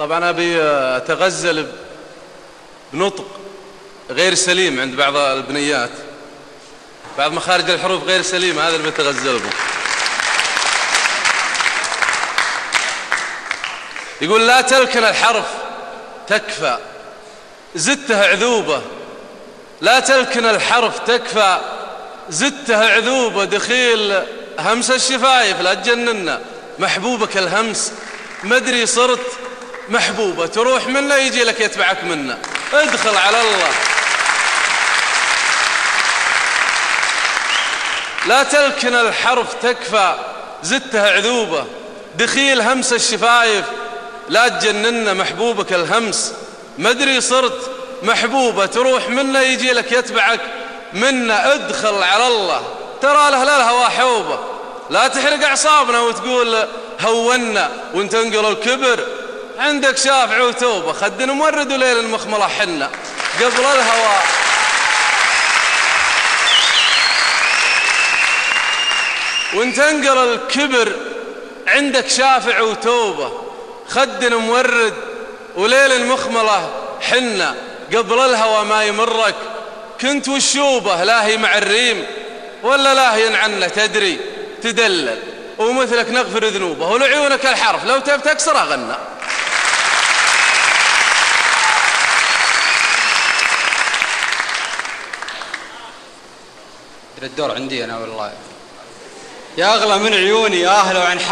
طبعا أبي أتغزل بنطق غير سليم عند بعض البنيات بعض مخارج الحروف غير سليمة هذا اللي بتغزل به. يقول لا تلكن الحرف تكفى زدتها عذوبة. لا تلكن الحرف تكفى زدتها عذوبة دخيل همس الشفايف لا تجننا محبوبك الهمس مدري صرت محبوبة تروح منا يجي لك يتبعك منا ادخل على الله. لا تلكن الحرف تكفى زدتها عذوبة. دخيل همس الشفايف لا تجننا محبوبك الهمس. مدري صرت محبوبة تروح منا يجي لك يتبعك منا ادخل على الله. ترى له الهوى حوبة. لا تحرق أعصابنا وتقول هونا وانت انقل الكبر. عندك شافع وتوبة. خدنا مورد وليل المخملة حنا. قبل الهوى وانت انقل الكبر عندك شافع وتوبة. خدنا مورد وليل المخملة حنا. قبل الهوى ما يمرك. كنت والشوبة لاهي مع الريم ولا لاهي عنا تدري تدلل. ومثلك نغفر ذنوبه ولعيونك الحرف. لو تب تكسر أغنى. الدور عندي أنا والله. يا أغلى من عيوني يا أهلا وعن حالي.